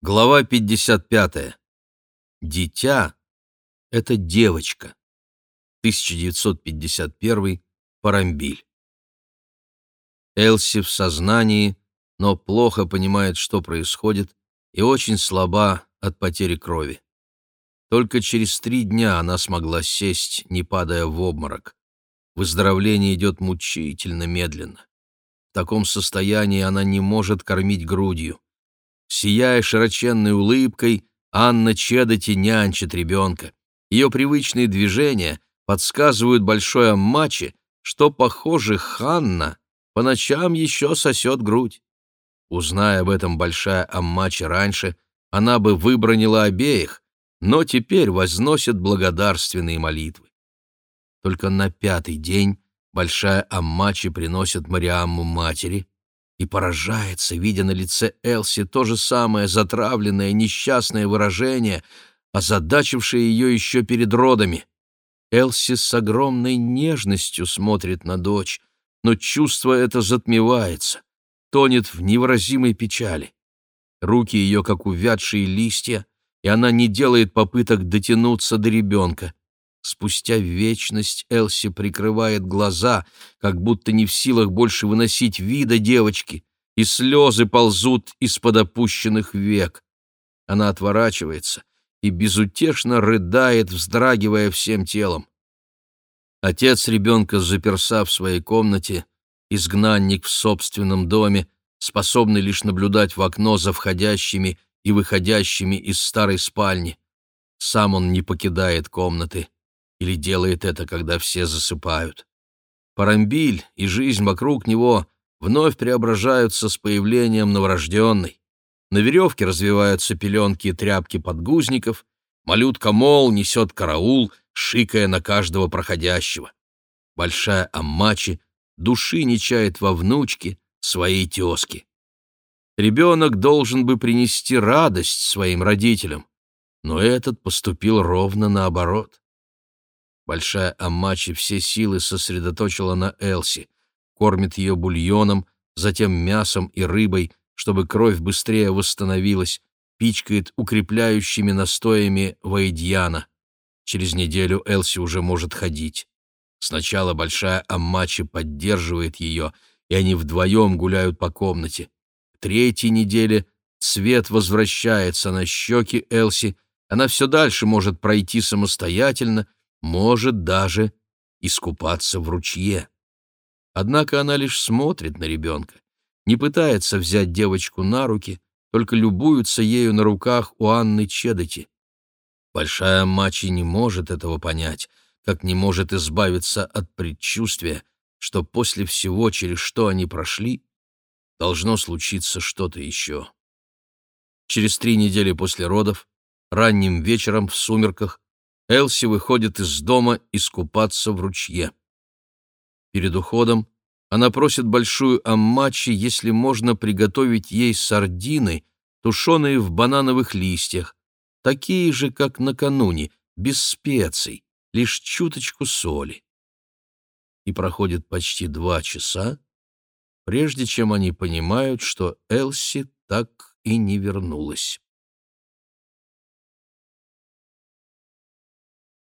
Глава 55. Дитя — это девочка. 1951. Парамбиль. Элси в сознании, но плохо понимает, что происходит, и очень слаба от потери крови. Только через три дня она смогла сесть, не падая в обморок. Выздоровление идет мучительно медленно. В таком состоянии она не может кормить грудью. Сияя широченной улыбкой, Анна Чедоти нянчит ребенка. Ее привычные движения подсказывают большой Аммаче, что, похоже, Ханна по ночам еще сосет грудь. Узная об этом большая Аммаче раньше, она бы выбронила обеих, но теперь возносит благодарственные молитвы. Только на пятый день большая Аммачи приносит Мариамму матери, и поражается, видя на лице Элси то же самое затравленное, несчастное выражение, озадачившее ее еще перед родами. Элси с огромной нежностью смотрит на дочь, но чувство это затмевается, тонет в невыразимой печали. Руки ее, как увядшие листья, и она не делает попыток дотянуться до ребенка. Спустя вечность Элси прикрывает глаза, как будто не в силах больше выносить вида девочки, и слезы ползут из-под опущенных век. Она отворачивается и безутешно рыдает, вздрагивая всем телом. Отец ребенка заперся в своей комнате, изгнанник в собственном доме, способный лишь наблюдать в окно за входящими и выходящими из старой спальни. Сам он не покидает комнаты или делает это, когда все засыпают. Парамбиль и жизнь вокруг него вновь преображаются с появлением новорожденной. На веревке развиваются пеленки и тряпки подгузников, малютка Мол несет караул, шикая на каждого проходящего. Большая Аммачи души не чает во внучке своей тезки. Ребенок должен бы принести радость своим родителям, но этот поступил ровно наоборот. Большая Аммачи все силы сосредоточила на Элси, кормит ее бульоном, затем мясом и рыбой, чтобы кровь быстрее восстановилась, пичкает укрепляющими настоями ваидьяна. Через неделю Элси уже может ходить. Сначала большая Аммачи поддерживает ее, и они вдвоем гуляют по комнате. К третьей неделе цвет возвращается на щеки Элси, она все дальше может пройти самостоятельно, может даже искупаться в ручье. Однако она лишь смотрит на ребенка, не пытается взять девочку на руки, только любуется ею на руках у Анны Чедоти. Большая Мачи не может этого понять, как не может избавиться от предчувствия, что после всего, через что они прошли, должно случиться что-то еще. Через три недели после родов, ранним вечером в сумерках, Элси выходит из дома искупаться в ручье. Перед уходом она просит большую аммачи, если можно приготовить ей сардины, тушеные в банановых листьях, такие же, как накануне, без специй, лишь чуточку соли. И проходит почти два часа, прежде чем они понимают, что Элси так и не вернулась.